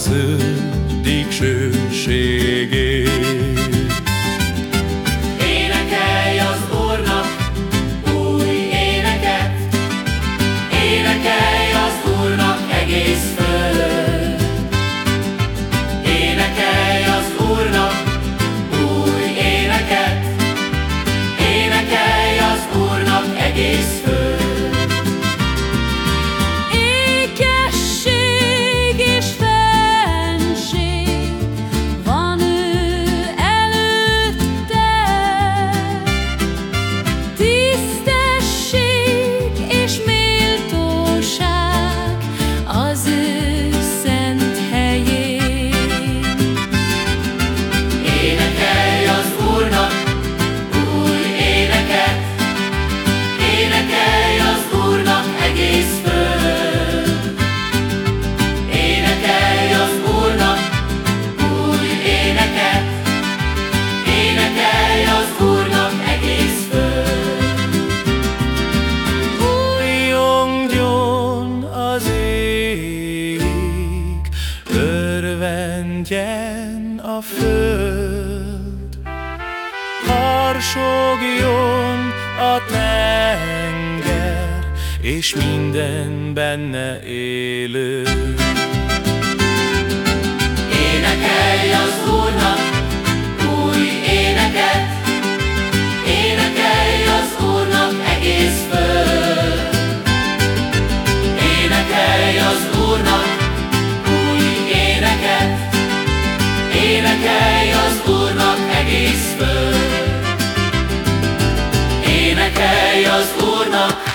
az ő csendjen a föld, harsogjon a tenger, és minden benne élő. Énekelj az Úrnak egész föld. Énekelj az Úrnak